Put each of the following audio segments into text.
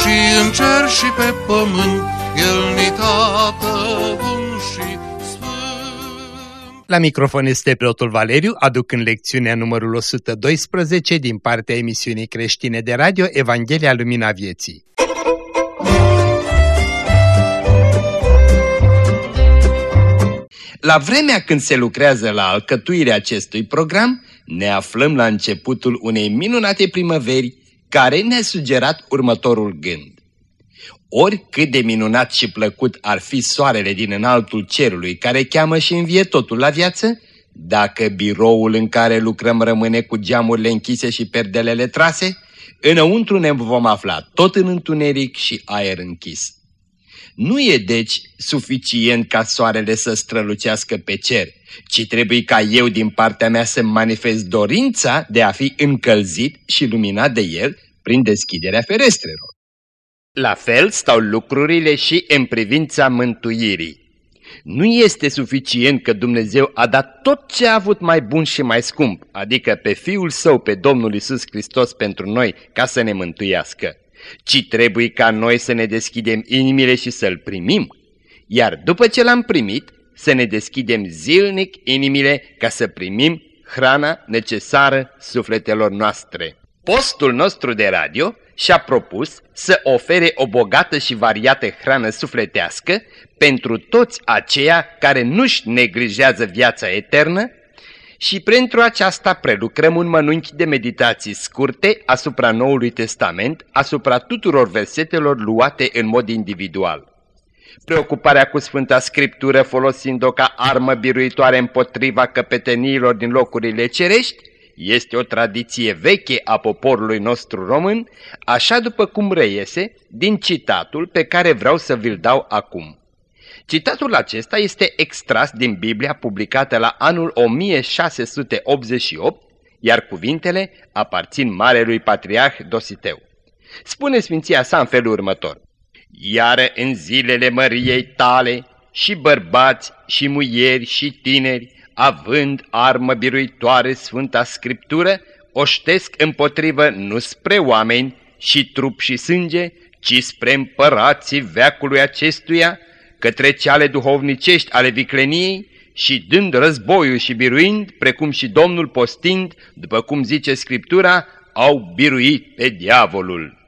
și în cer și pe pământ, El ni tată bun și sfânt. La microfon este preotul Valeriu, aducând lecțiunea numărul 112 din partea emisiunii creștine de radio Evanghelia Lumina Vieții. La vremea când se lucrează la alcătuirea acestui program, ne aflăm la începutul unei minunate primăveri care ne-a sugerat următorul gând. Oricât de minunat și plăcut ar fi soarele din înaltul cerului care cheamă și învie totul la viață, dacă biroul în care lucrăm rămâne cu geamurile închise și perdelele trase, înăuntru ne vom afla tot în întuneric și aer închis. Nu e deci suficient ca soarele să strălucească pe cer, ci trebuie ca eu din partea mea să manifest dorința de a fi încălzit și luminat de el prin deschiderea ferestrelor. La fel stau lucrurile și în privința mântuirii. Nu este suficient că Dumnezeu a dat tot ce a avut mai bun și mai scump, adică pe Fiul Său, pe Domnul Isus Hristos pentru noi, ca să ne mântuiască, ci trebuie ca noi să ne deschidem inimile și să-L primim, iar după ce L-am primit, să ne deschidem zilnic inimile ca să primim hrana necesară sufletelor noastre. Postul nostru de radio și-a propus să ofere o bogată și variată hrană sufletească pentru toți aceia care nu-și neglijează viața eternă și pentru aceasta prelucrăm un mănunchi de meditații scurte asupra Noului Testament, asupra tuturor versetelor luate în mod individual. Preocuparea cu Sfânta Scriptură folosind-o ca armă biruitoare împotriva căpeteniilor din locurile cerești, este o tradiție veche a poporului nostru român, așa după cum reiese din citatul pe care vreau să vi-l dau acum. Citatul acesta este extras din Biblia publicată la anul 1688, iar cuvintele aparțin Marelui Patriarh Dositeu. Spune Sfinția sa în felul următor. Iară în zilele măriei tale și bărbați și muieri și tineri, având armă biruitoare Sfânta Scriptură, oștesc împotrivă nu spre oameni și trup și sânge, ci spre împărații veacului acestuia, către ceale duhovnicești ale vicleniei și dând războiul și biruind, precum și Domnul postind, după cum zice Scriptura, au biruit pe diavolul.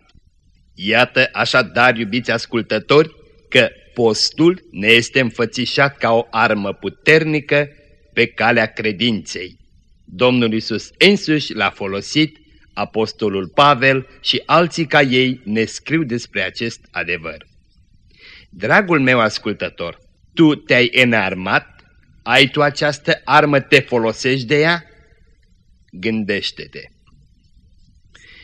Iată așadar, iubiți ascultători, că postul ne este înfățișat ca o armă puternică pe calea credinței. Domnul Isus însuși l-a folosit, apostolul Pavel și alții ca ei ne scriu despre acest adevăr. Dragul meu ascultător, tu te-ai înarmat? Ai tu această armă, te folosești de ea? Gândește-te!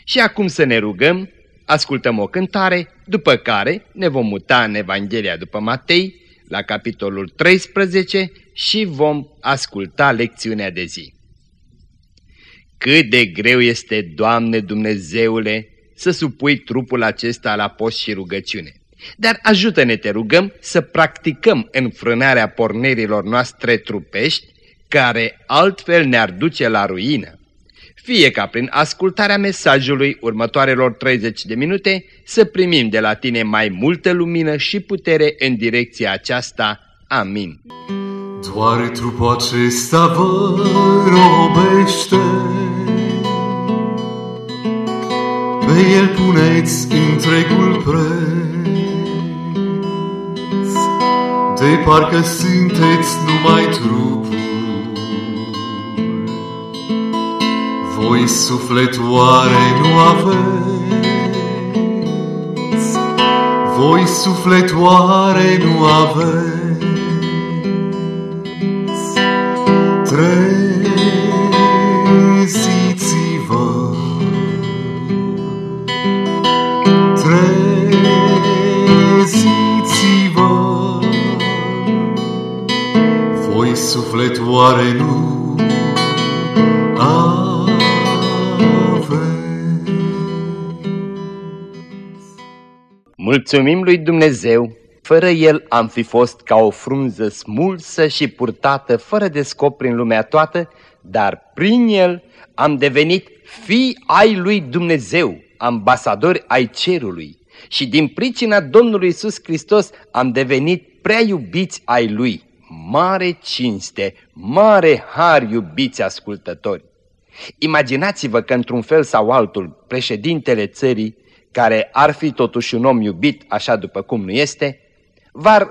Și acum să ne rugăm, ascultăm o cântare, după care ne vom muta în Evanghelia după Matei, la capitolul 13 și vom asculta lecțiunea de zi. Cât de greu este, Doamne Dumnezeule, să supui trupul acesta la post și rugăciune. Dar ajută-ne, te rugăm, să practicăm înfrânarea pornerilor noastre trupești, care altfel ne-ar duce la ruină. Fie ca prin ascultarea mesajului următoarelor 30 de minute să primim de la tine mai multă lumină și putere în direcția aceasta. Amin. Doar trupul acesta vă robește, Pe el puneți întregul preț, De parcă sunteți numai trupul. Voi suflet oare nu aveți? Voi suflet oare nu aveți? Mulțumim lui Dumnezeu, fără El am fi fost ca o frunză smulsă și purtată fără de scop prin lumea toată, dar prin El am devenit fii ai lui Dumnezeu, ambasadori ai cerului și din pricina Domnului Isus Hristos am devenit prea iubiți ai Lui. Mare cinste, mare har iubiți ascultători! Imaginați-vă că într-un fel sau altul președintele țării, care ar fi totuși un om iubit așa după cum nu este, v-ar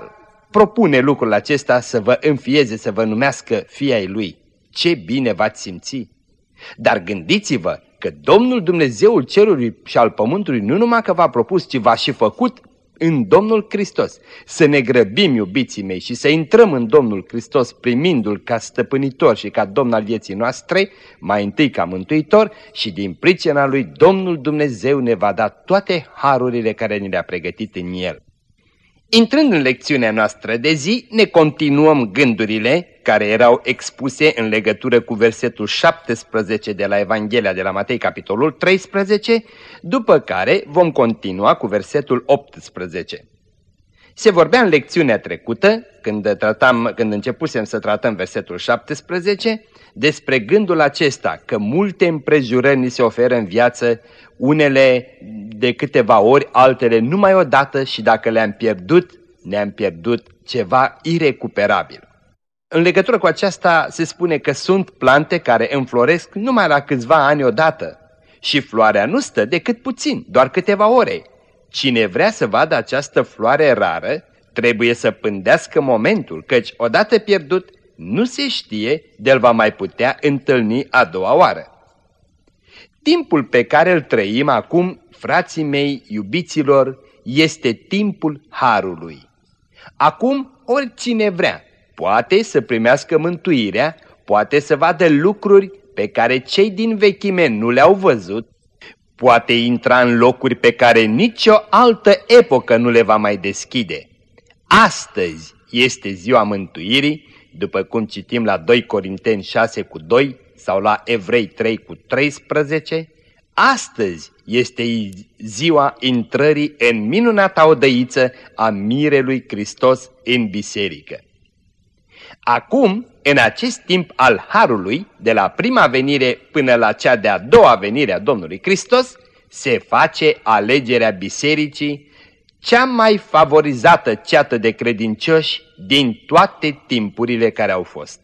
propune lucrul acesta să vă înfieze, să vă numească fiai lui. Ce bine v-ați simți! Dar gândiți-vă că Domnul Dumnezeul cerului și al pământului nu numai că v-a propus, ci v-a și făcut în Domnul Hristos. Să ne grăbim, iubiții mei, și să intrăm în Domnul Hristos primindu-L ca stăpânitor și ca Domn al vieții noastre, mai întâi ca mântuitor și din pricina Lui Domnul Dumnezeu ne va da toate harurile care ne le-a pregătit în El. Intrând în lecțiunea noastră de zi, ne continuăm gândurile care erau expuse în legătură cu versetul 17 de la Evanghelia de la Matei, capitolul 13, după care vom continua cu versetul 18. Se vorbea în lecțiunea trecută, când, tratam, când începusem să tratăm versetul 17, despre gândul acesta că multe împrejurări ni se oferă în viață, unele de câteva ori, altele numai o dată și dacă le-am pierdut, ne-am pierdut ceva irecuperabil. În legătură cu aceasta se spune că sunt plante care înfloresc numai la câțiva ani odată și floarea nu stă decât puțin, doar câteva ore. Cine vrea să vadă această floare rară, trebuie să pândească momentul, căci odată pierdut, nu se știe de-l va mai putea întâlni a doua oară. Timpul pe care îl trăim acum, frații mei, iubiților, este timpul Harului. Acum, oricine vrea, poate să primească mântuirea, poate să vadă lucruri pe care cei din vechime nu le-au văzut, poate intra în locuri pe care nicio altă epocă nu le va mai deschide. Astăzi este ziua mântuirii, după cum citim la 2 Corinteni 6 cu 2 sau la Evrei 3 cu 13, astăzi este ziua intrării în minunata odăiță a mirelui Hristos în biserică. Acum, în acest timp al Harului, de la prima venire până la cea de-a doua venire a Domnului Hristos, se face alegerea bisericii, cea mai favorizată ceată de credincioși din toate timpurile care au fost.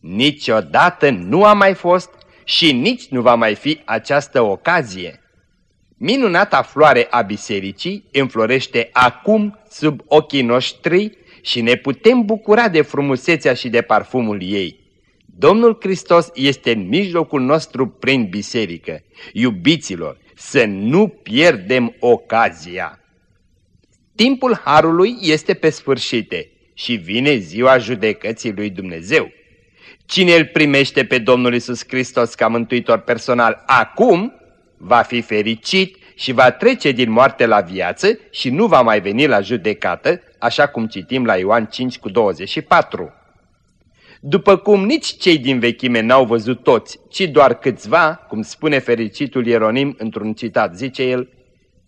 Niciodată nu a mai fost și nici nu va mai fi această ocazie. Minunata floare a bisericii înflorește acum sub ochii noștri și ne putem bucura de frumusețea și de parfumul ei. Domnul Hristos este în mijlocul nostru prin biserică. Iubiților, să nu pierdem ocazia. Timpul Harului este pe sfârșite și vine ziua judecății lui Dumnezeu. Cine îl primește pe Domnul Isus Hristos ca mântuitor personal acum, va fi fericit și va trece din moarte la viață și nu va mai veni la judecată, așa cum citim la Ioan 5 cu 24. După cum nici cei din vechime n-au văzut toți, ci doar câțiva, cum spune fericitul Ieronim într-un citat, zice el,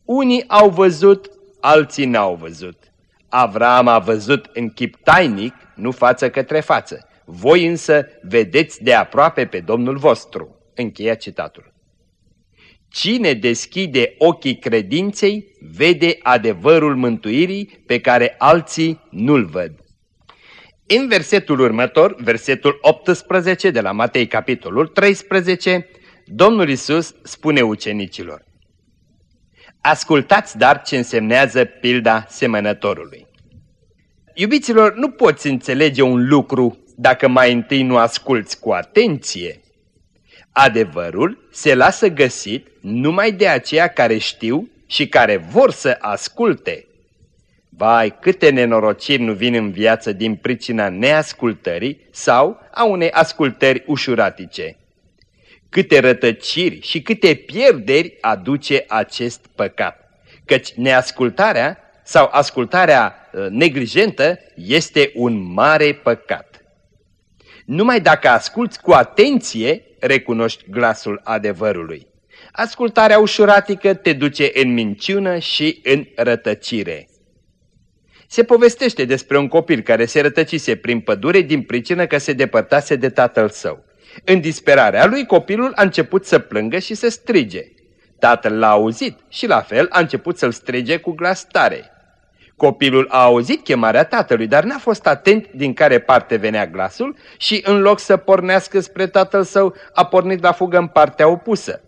unii au văzut, alții n-au văzut. Avram a văzut în chip tainic, nu față către față. Voi însă vedeți de aproape pe Domnul vostru. Încheia citatul. Cine deschide ochii credinței, vede adevărul mântuirii pe care alții nu-l văd. În versetul următor, versetul 18 de la Matei capitolul 13, Domnul Isus spune ucenicilor, Ascultați dar ce însemnează pilda semănătorului. Iubiților, nu poți înțelege un lucru dacă mai întâi nu asculți cu atenție. Adevărul se lasă găsit numai de aceia care știu și care vor să asculte. Vai, câte nenorociri nu vin în viață din pricina neascultării sau a unei ascultări ușuratice. Câte rătăciri și câte pierderi aduce acest păcat, căci neascultarea sau ascultarea uh, neglijentă este un mare păcat. Numai dacă asculți cu atenție, recunoști glasul adevărului. Ascultarea ușuratică te duce în minciună și în rătăcire. Se povestește despre un copil care se rătăcise prin pădure din pricină că se depărtase de tatăl său. În disperarea lui, copilul a început să plângă și să strige. Tatăl l-a auzit și la fel a început să-l strige cu glas tare. Copilul a auzit chemarea tatălui, dar n-a fost atent din care parte venea glasul și în loc să pornească spre tatăl său, a pornit la fugă în partea opusă.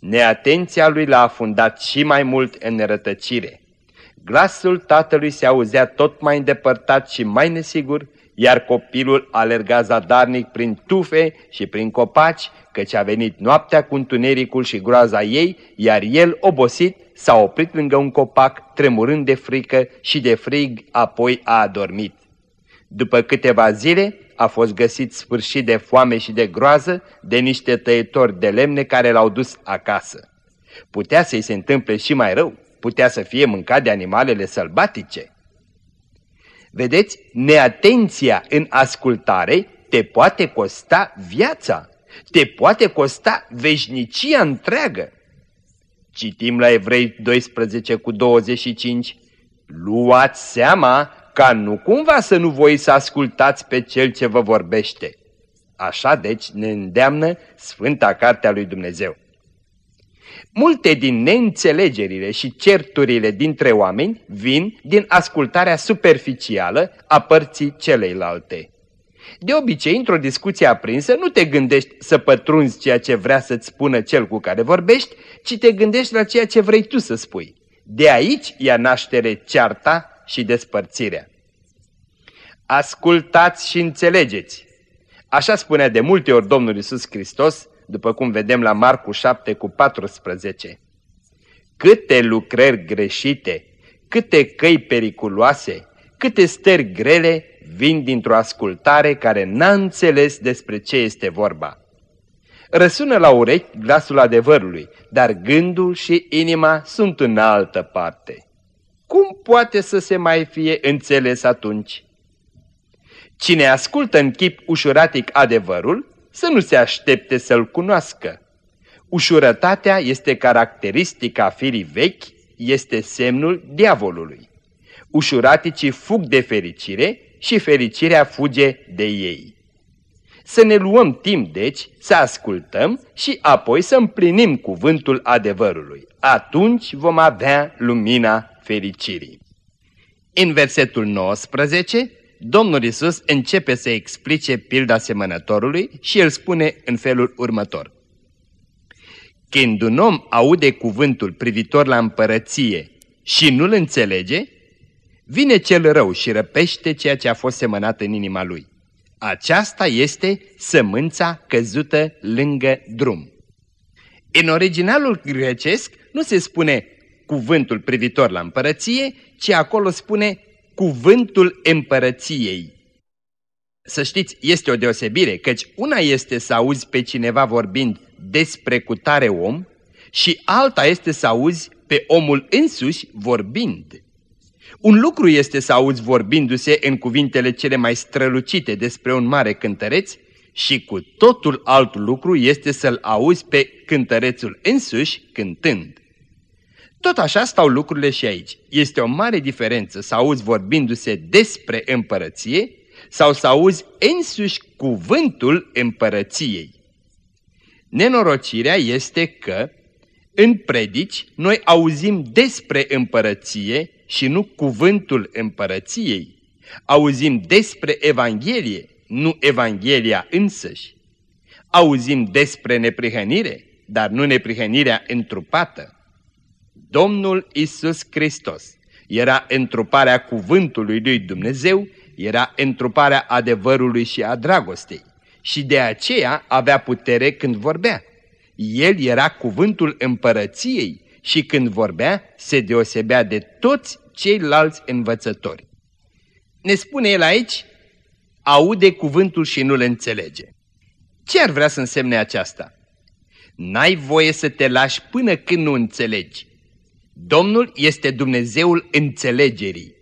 Neatenția lui l-a afundat și mai mult în rătăcire. Glasul tatălui se auzea tot mai îndepărtat și mai nesigur, iar copilul alerga zadarnic prin tufe și prin copaci, căci a venit noaptea cu întunericul și groaza ei, iar el, obosit, s-a oprit lângă un copac, tremurând de frică și de frig, apoi a adormit. După câteva zile, a fost găsit sfârșit de foame și de groază de niște tăietori de lemne care l-au dus acasă. Putea să-i se întâmple și mai rău, putea să fie mâncat de animalele sălbatice. Vedeți, neatenția în ascultare te poate costa viața, te poate costa veșnicia întreagă. Citim la Evrei 12 cu 25, luați seama ca nu cumva să nu voi să ascultați pe cel ce vă vorbește. Așa deci ne îndeamnă Sfânta Cartea lui Dumnezeu. Multe din neînțelegerile și certurile dintre oameni vin din ascultarea superficială a părții celeilalte. De obicei, într-o discuție aprinsă, nu te gândești să pătrunzi ceea ce vrea să-ți spună cel cu care vorbești, ci te gândești la ceea ce vrei tu să spui. De aici ia naștere cearta și despărțirea. Ascultați și înțelegeți. Așa spunea de multe ori Domnul Isus Hristos, după cum vedem la Marcu 7 cu 14. Câte lucrări greșite, câte căi periculoase, câte stări grele vin dintr-o ascultare care n-a înțeles despre ce este vorba. Răsună la urechi glasul adevărului, dar gândul și inima sunt în altă parte. Cum poate să se mai fie înțeles atunci? Cine ascultă în chip ușuratic adevărul, să nu se aștepte să-l cunoască. Ușurătatea este caracteristica firii vechi, este semnul diavolului. Ușuraticii fug de fericire și fericirea fuge de ei. Să ne luăm timp, deci, să ascultăm și apoi să împlinim cuvântul adevărului. Atunci vom avea lumina fericirii. În versetul 19, Domnul Isus începe să explice pilda semănătorului și el spune în felul următor. Când un om aude cuvântul privitor la împărăție și nu-l înțelege, vine cel rău și răpește ceea ce a fost semănat în inima lui. Aceasta este sămânța căzută lângă drum. În originalul grecesc nu se spune cuvântul privitor la împărăție, ci acolo spune cuvântul împărăției. Să știți, este o deosebire, căci una este să auzi pe cineva vorbind despre cutare om și alta este să auzi pe omul însuși vorbind. Un lucru este să auzi vorbindu-se în cuvintele cele mai strălucite despre un mare cântăreț și cu totul alt lucru este să-l auzi pe cântărețul însuși cântând. Tot așa stau lucrurile și aici. Este o mare diferență să auzi vorbindu-se despre împărăție sau să auzi însuși cuvântul împărăției. Nenorocirea este că în predici noi auzim despre împărăție și nu cuvântul împărăției. Auzim despre Evanghelie, nu Evanghelia însăși. Auzim despre neprihănire, dar nu neprihănirea întrupată. Domnul Isus Hristos era întruparea cuvântului lui Dumnezeu, era întruparea adevărului și a dragostei și de aceea avea putere când vorbea. El era cuvântul împărăției și când vorbea se deosebea de toți ceilalți învățători. Ne spune el aici, aude cuvântul și nu-l înțelege. Ce ar vrea să însemne aceasta? N-ai voie să te lași până când nu înțelegi. Domnul este Dumnezeul înțelegerii.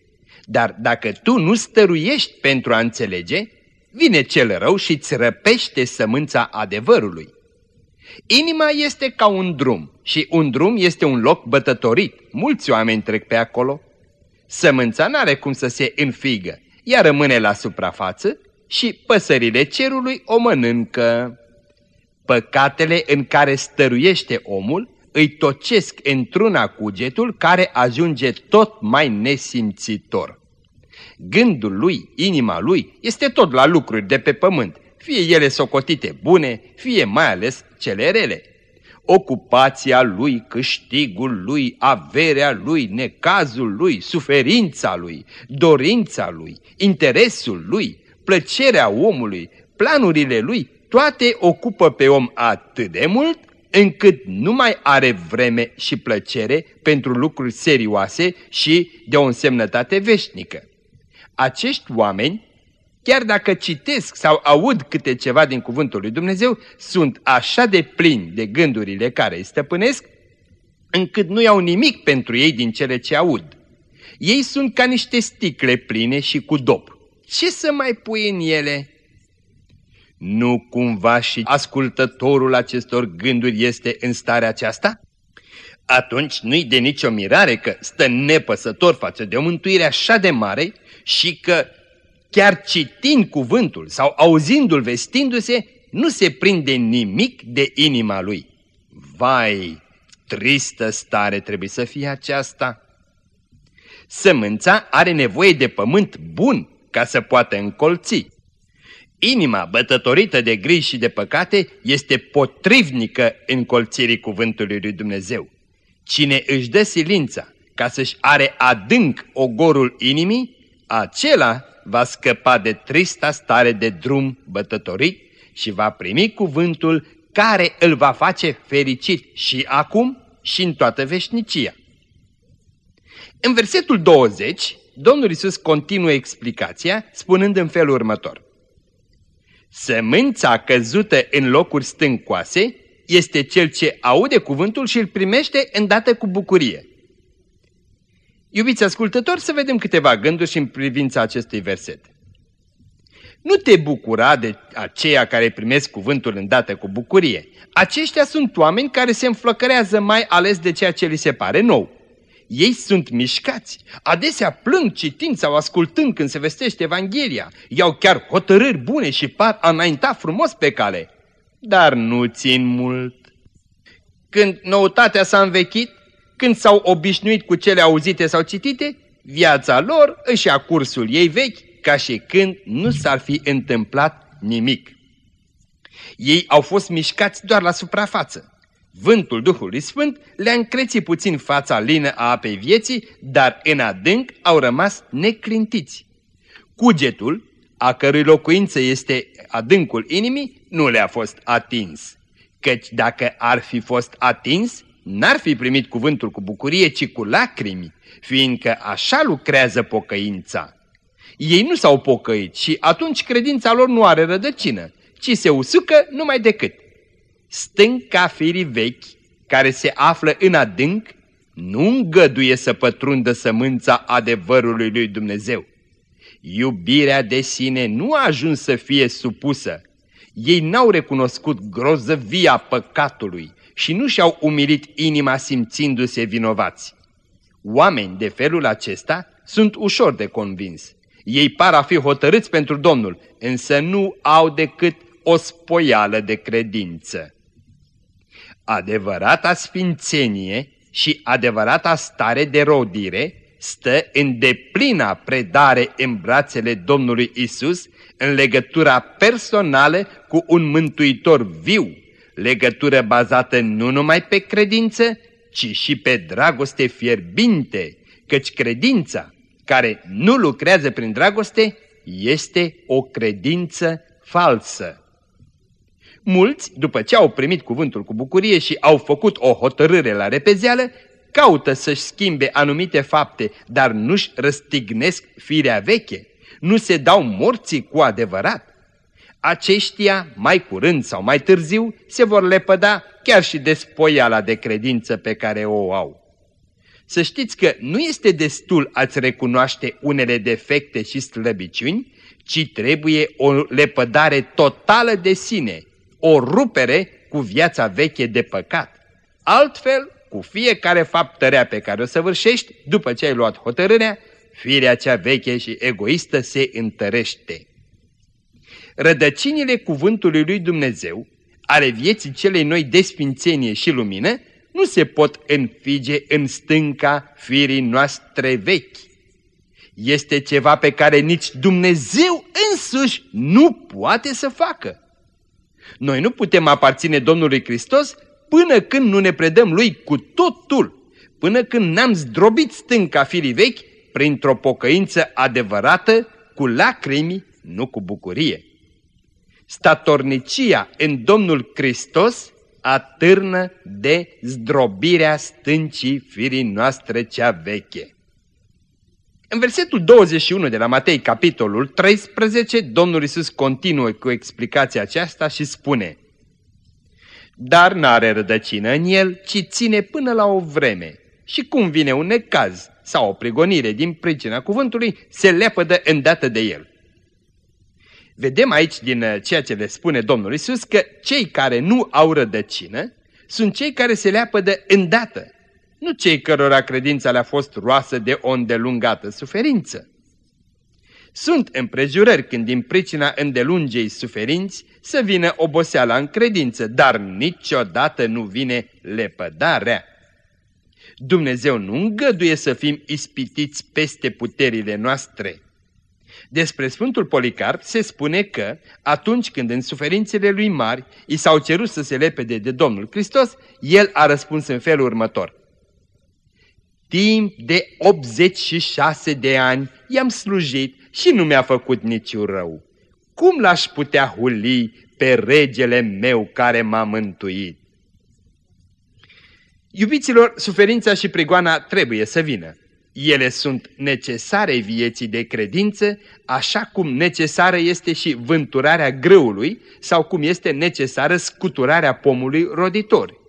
Dar dacă tu nu stăruiești pentru a înțelege, vine cel rău și îți răpește sămânța adevărului. Inima este ca un drum și un drum este un loc bătătorit. Mulți oameni trec pe acolo. Sămânța n-are cum să se înfigă, ea rămâne la suprafață și păsările cerului o mănâncă. Păcatele în care stăruiește omul îi tocesc într-una cugetul care ajunge tot mai nesimțitor. Gândul lui, inima lui, este tot la lucruri de pe pământ, fie ele socotite bune, fie mai ales cele rele. Ocupația lui, câștigul lui, averea lui, necazul lui, suferința lui, dorința lui, interesul lui, plăcerea omului, planurile lui, toate ocupă pe om atât de mult încât nu mai are vreme și plăcere pentru lucruri serioase și de o însemnătate veșnică. Acești oameni, chiar dacă citesc sau aud câte ceva din cuvântul lui Dumnezeu, sunt așa de plini de gândurile care îi stăpânesc, încât nu iau nimic pentru ei din cele ce aud. Ei sunt ca niște sticle pline și cu dop. Ce să mai pui în ele? Nu cumva și ascultătorul acestor gânduri este în starea aceasta? Atunci nu-i de nicio mirare că stă nepăsător față de o mântuire așa de mare și că chiar citind cuvântul sau auzindu-l vestindu-se, nu se prinde nimic de inima lui. Vai, tristă stare trebuie să fie aceasta! Sămânța are nevoie de pământ bun ca să poată încolți. Inima bătătorită de griji și de păcate este potrivnică încolțirii cuvântului lui Dumnezeu. Cine își dă silința ca să-și are adânc ogorul inimii, acela va scăpa de trista stare de drum bătătorit și va primi cuvântul care îl va face fericit și acum și în toată veșnicia. În versetul 20, Domnul Isus continuă explicația spunând în felul următor. Sămânța căzută în locuri stâncoase este cel ce aude cuvântul și îl primește îndată cu bucurie. Iubiți ascultători, să vedem câteva gânduri și în privința acestui verset. Nu te bucura de aceia care primesc cuvântul îndată cu bucurie. Aceștia sunt oameni care se înflăcărează mai ales de ceea ce li se pare nou. Ei sunt mișcați, adesea plâng citind sau ascultând când se vestește Evanghelia, iau chiar hotărâri bune și par a înainta frumos pe cale, dar nu țin mult. Când noutatea s-a învechit, când s-au obișnuit cu cele auzite sau citite, viața lor își ia cursul ei vechi, ca și când nu s-ar fi întâmplat nimic. Ei au fost mișcați doar la suprafață. Vântul Duhului Sfânt le-a încrețit puțin fața lină a apei vieții, dar în adânc au rămas neclintiți. Cugetul, a cărui locuință este adâncul inimii, nu le-a fost atins. Căci dacă ar fi fost atins, n-ar fi primit cuvântul cu bucurie, ci cu lacrimi, fiindcă așa lucrează pocăința. Ei nu s-au pocăit și atunci credința lor nu are rădăcină, ci se usucă numai decât stânca firii vechi, care se află în adânc, nu îngăduie să pătrundă sămânța adevărului lui Dumnezeu. Iubirea de sine nu a ajuns să fie supusă. Ei n-au recunoscut grozăvia păcatului și nu și-au umilit inima simțindu-se vinovați. Oameni de felul acesta sunt ușor de convins. Ei par a fi hotărâți pentru Domnul, însă nu au decât o spoială de credință. Adevărata sfințenie și adevărata stare de rodire stă în deplina predare în brațele Domnului Isus, în legătura personală cu un mântuitor viu, legătură bazată nu numai pe credință, ci și pe dragoste fierbinte, căci credința, care nu lucrează prin dragoste, este o credință falsă. Mulți, după ce au primit cuvântul cu bucurie și au făcut o hotărâre la repezeală, caută să-și schimbe anumite fapte, dar nu-și răstignesc firea veche, nu se dau morții cu adevărat. Aceștia, mai curând sau mai târziu, se vor lepăda chiar și de spoiala de credință pe care o au. Să știți că nu este destul a-ți recunoaște unele defecte și slăbiciuni, ci trebuie o lepădare totală de sine, o rupere cu viața veche de păcat. Altfel, cu fiecare faptă pe care o săvârșești, după ce ai luat hotărârea, firea cea veche și egoistă se întărește. Rădăcinile cuvântului lui Dumnezeu, ale vieții celei noi desfințenie și lumină, nu se pot înfige în stânca firii noastre vechi. Este ceva pe care nici Dumnezeu însuși nu poate să facă. Noi nu putem aparține Domnului Hristos până când nu ne predăm Lui cu totul, până când n-am zdrobit stânca firii vechi printr-o pocăință adevărată, cu lacrimi, nu cu bucurie. Statornicia în Domnul Hristos atârnă de zdrobirea stâncii firii noastre cea veche. În versetul 21 de la Matei, capitolul 13, Domnul Isus continuă cu explicația aceasta și spune Dar n-are rădăcină în el, ci ține până la o vreme. Și cum vine un necaz sau o prigonire din pricina cuvântului, se lepădă îndată de el. Vedem aici din uh, ceea ce le spune Domnul Isus că cei care nu au rădăcină sunt cei care se leapădă îndată, nu cei cărora credința le-a fost roasă de o îndelungată suferință. Sunt împrejurări când din pricina îndelungei suferinți să vină oboseala în credință, dar niciodată nu vine lepădarea. Dumnezeu nu îngăduie să fim ispitiți peste puterile noastre. Despre Sfântul Policarp se spune că, atunci când în suferințele lui mari i s-au cerut să se lepede de Domnul Hristos, el a răspuns în felul următor. Timp de 86 de ani i-am slujit și nu mi-a făcut niciun rău. Cum l-aș putea huli pe regele meu care m-a mântuit? Iubiților, suferința și prigoana trebuie să vină. Ele sunt necesare vieții de credință, așa cum necesară este și vânturarea grâului sau cum este necesară scuturarea pomului roditor.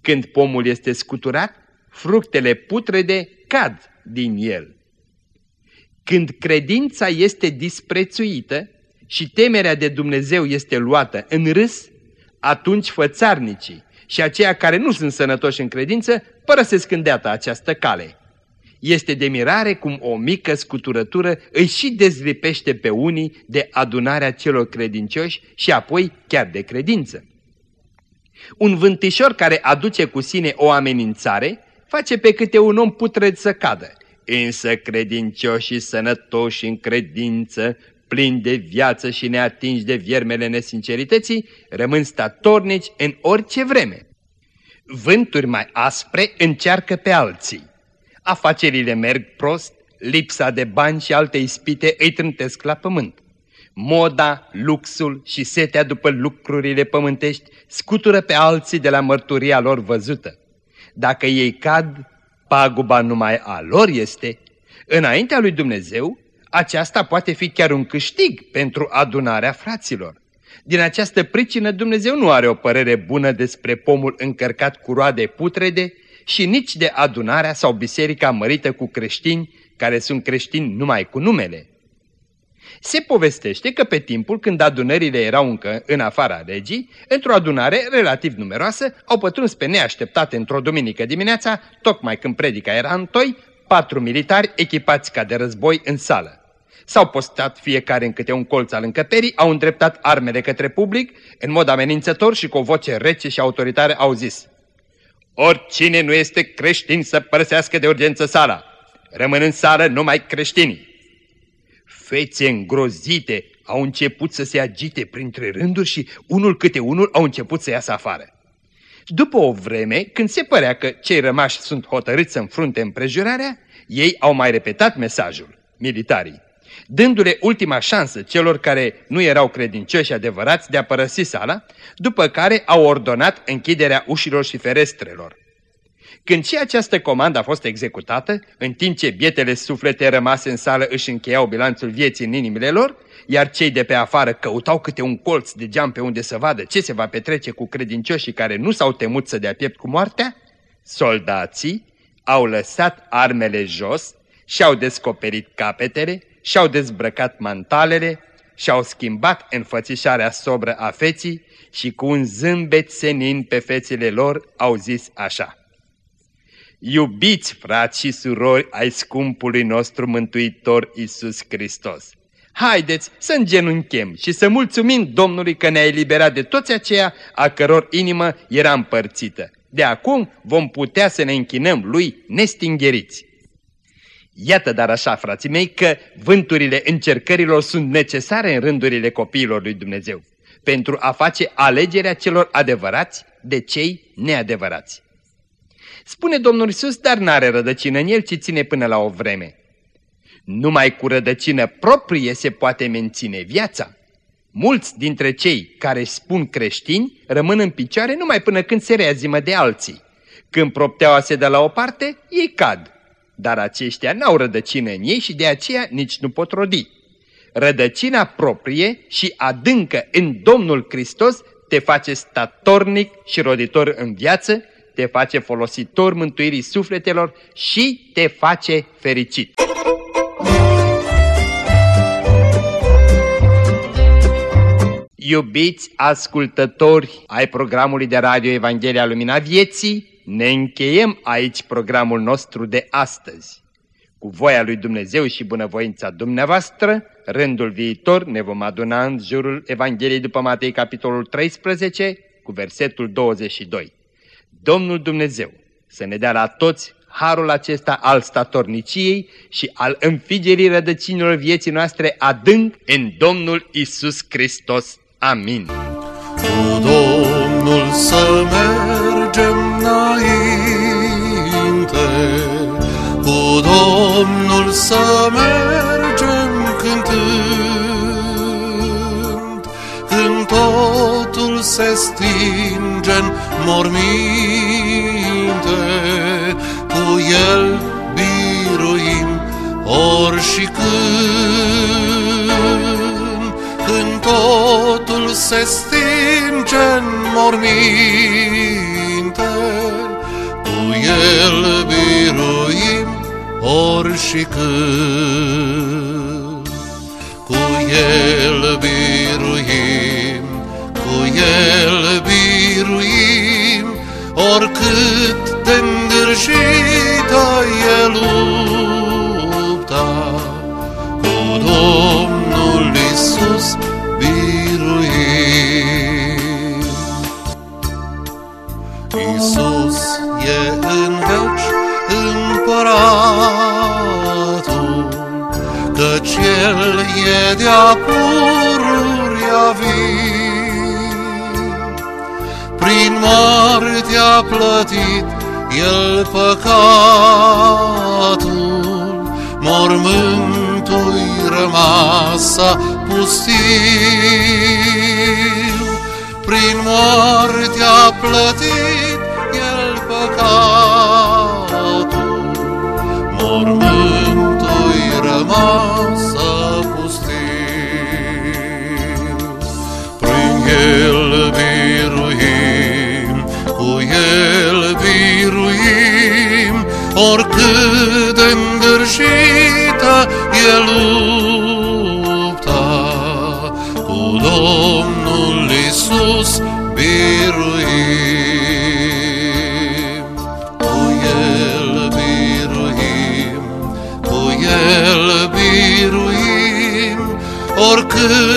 Când pomul este scuturat, fructele putrede cad din el. Când credința este disprețuită și temerea de Dumnezeu este luată în râs, atunci fățarnicii și aceia care nu sunt sănătoși în credință părăsesc îndeata această cale. Este de mirare cum o mică scuturătură îi și dezlipește pe unii de adunarea celor credincioși și apoi chiar de credință. Un vântișor care aduce cu sine o amenințare face pe câte un om putred să cadă, însă credincioși și sănătoși în credință, plini de viață și neatinși de viermele nesincerității, rămân statornici în orice vreme. Vânturi mai aspre încearcă pe alții Afacerile merg prost, lipsa de bani și alte ispite îi trântesc la pământ. Moda, luxul și setea după lucrurile pământești scutură pe alții de la mărturia lor văzută. Dacă ei cad, paguba numai a lor este. Înaintea lui Dumnezeu, aceasta poate fi chiar un câștig pentru adunarea fraților. Din această pricină Dumnezeu nu are o părere bună despre pomul încărcat cu roade putrede și nici de adunarea sau biserica mărită cu creștini care sunt creștini numai cu numele. Se povestește că pe timpul când adunările erau încă în afara regii, într-o adunare relativ numeroasă, au pătruns pe neașteptate într-o duminică dimineața, tocmai când predica era în toi, patru militari echipați ca de război în sală. S-au postat fiecare în câte un colț al încăperii, au îndreptat armele către public, în mod amenințător și cu o voce rece și autoritară au zis Oricine nu este creștin să părăsească de urgență sala. Rămân în sală numai creștinii. Fețe îngrozite au început să se agite printre rânduri și unul câte unul au început să iasă afară. După o vreme, când se părea că cei rămași sunt hotărâți să înfrunte împrejurarea, ei au mai repetat mesajul, militarii dându-le ultima șansă celor care nu erau credincioși adevărați de a părăsi sala, după care au ordonat închiderea ușilor și ferestrelor. Când și această comandă a fost executată, în timp ce bietele suflete rămase în sală își încheiau bilanțul vieții în inimile lor, iar cei de pe afară căutau câte un colț de geam pe unde să vadă ce se va petrece cu credincioșii care nu s-au temut să dea piept cu moartea, soldații au lăsat armele jos și au descoperit capetele, și-au dezbrăcat mantalele, și-au schimbat înfățișarea sobră a feții și cu un zâmbet senin pe fețele lor au zis așa. Iubiți, frați și surori, ai scumpului nostru Mântuitor Isus Hristos! Haideți să îngenunchem și să mulțumim Domnului că ne-a eliberat de toți aceia a căror inimă era împărțită. De acum vom putea să ne închinăm Lui nestingheriți. Iată dar așa, frații mei, că vânturile încercărilor sunt necesare în rândurile copiilor lui Dumnezeu pentru a face alegerea celor adevărați de cei neadevărați. Spune Domnul Iisus, dar n-are rădăcină în el, ci ține până la o vreme. Numai cu rădăcină proprie se poate menține viața. Mulți dintre cei care spun creștini rămân în picioare numai până când se reazimă de alții. Când propteaua se dă la o parte, ei cad. Dar aceștia n-au rădăcină în ei și de aceea nici nu pot rodi. Rădăcina proprie și adâncă în Domnul Hristos te face statornic și roditor în viață, te face folositor mântuirii sufletelor și te face fericit. Iubiți ascultători ai programului de radio Evanghelia Lumina Vieții, ne încheiem aici programul nostru de astăzi. Cu voia lui Dumnezeu și bunăvoința dumneavoastră, rândul viitor ne vom aduna în jurul Evangheliei după Matei, capitolul 13, cu versetul 22. Domnul Dumnezeu să ne dea la toți harul acesta al statorniciei și al înfigerii rădăcinilor vieții noastre adânc în Domnul Isus Hristos. Amin. Cu Domnul să mergem înainte, cu Domnul să mergem cântând, când totul se stinge în morminte, cu El biruim ori și când, când totul se stinge în morminte, cu El biruim ori și când. Îndârjită e lupta, cu Domnul Isus biruim. Isus e în veci împăratul, căci El e de-a pururia vii. Prin moarte a plătit El păcatul, mormântul rămasă pustiu. Prin moarte a plătit El păcatul, oricât de îndârjită e lupta, cu Domnul Isus biruim. Cu El biruim, cu El biruim, oricât